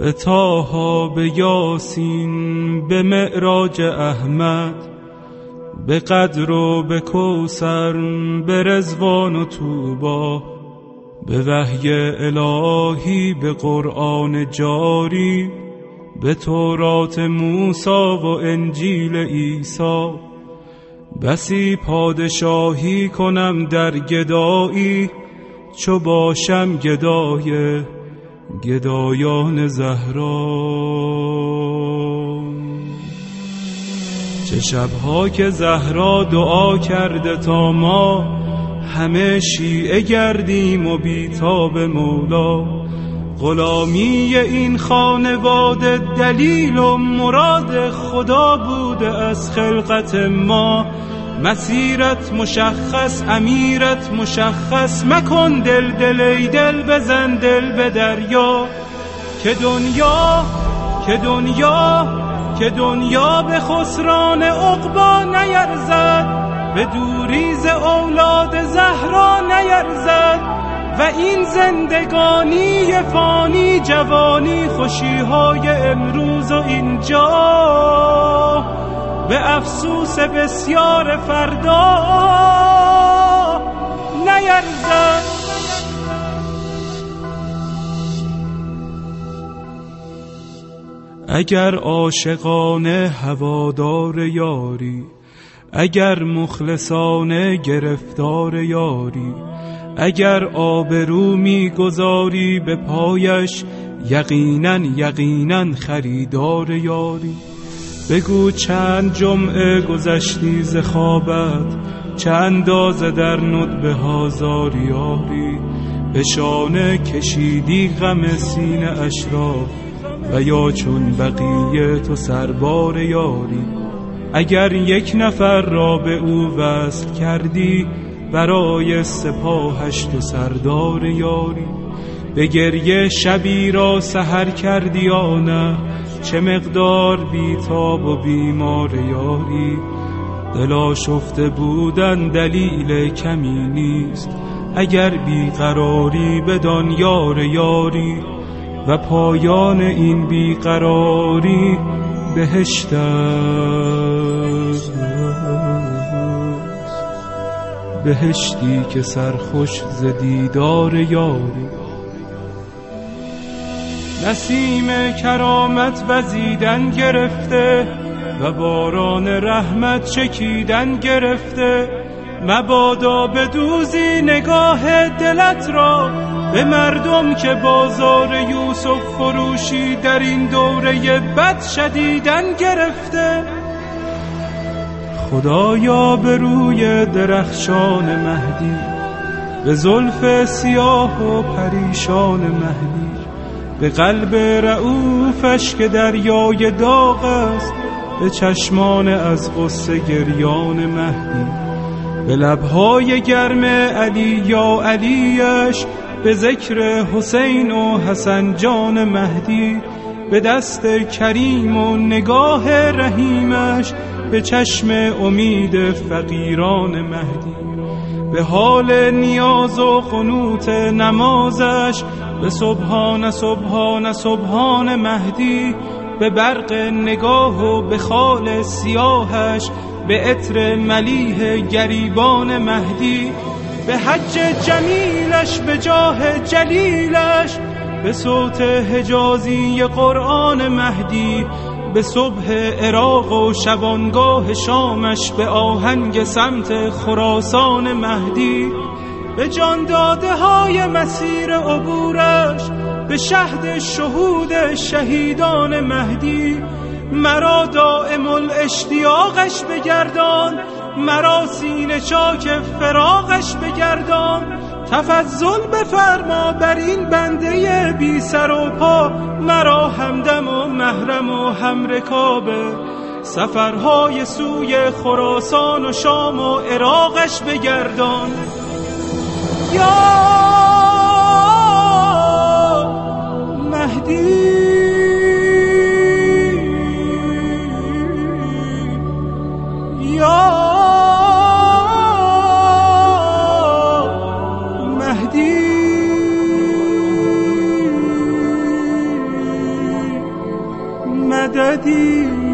به تاها به یاسین به معراج احمد به قدر و به کوسر به رزوان و توبا به وحی الهی به قرآن جاری به تورات موسا و انجیل عیسی. بسی پادشاهی کنم در گدایی چو باشم گدای گدایان زهرا. چه شبها که زهرا دعا کرده تا ما همه شیعه گردیم و بیتاب مولا. غلامی این خانواده دلیل و مراد خدا بوده از خلقت ما. مسیرت مشخص امیرت مشخص. مکن دل دل ای دل بزن دل به دریا. که دنیا که دنیا که دنیا به خسران عقبا نیرزد. به دوریز اولاد زهرا نیرزد. و این زندگانی فانی جوانی خوشیهای امروز و اینجا. به افسوس بسیار فردا نیرزد اگر عاشقانه هوادار یاری اگر مخلصانه گرفتار یاری اگر آبرو می‌گذاری به پایش یقینا یقینا خریدار یاری. بگو چند جمعه گذشتی ز خوابت چند اندازه در ندبه هازار یاری به شانه کشیدی غم سینه اشراف و یا چون بقیه تو سربار یاری؟ اگر یک نفر را به او وصل کردی برای سپاهش تو سردار یاری؟ به گریه شبی را سهر کردی آنه چه مقدار بیتاب و بیمار یاری؟ دلا شفته بودن دلیل کمی نیست. اگر بیقراری بدان یار یاری و پایان این بیقراری بهشت بهشتی که سرخوش ز دیدار یاری. نسیم کرامت وزیدن گرفته و باران رحمت چکیدن گرفته. مبادا بدوزی نگاه دلت را به مردم که بازار یوسف فروشی در این دوره بد شدیدن گرفته. خدایا به روی درخشان مهدی به زلف سیاه و پریشان مهدی به قلب رعوفش که دریای داغ است به چشمان از غصه گریان مهدی. به لبهای گرم علی یا علیش به ذکر حسین و حسن جان مهدی. به دست کریم و نگاه رحیمش به چشم امید فقیران مهدی. به حال نیاز و قنوت نمازش به سبحان سبحان سبحان مهدی. به برق نگاه و به خال سیاهش به عطر ملیح گریبان مهدی. به حج جمیلش به جاه جلیلش به صوت حجازی قرآن مهدی. به صبح عراق و شبانگاه شامش به آهنگ سمت خراسان مهدی به جان داده های مسیر عبورش به شهد شهود شهیدان مهدی. مرا دائم الاشتیاقش بگردان مرا سینه چاک فراغش بگردان. تفضل بفرما بر این بنده بی سر و پا مرا همدم و محرم و همرکابه سفرهای سوی خراسان و شام و عراقش بگردان. یا de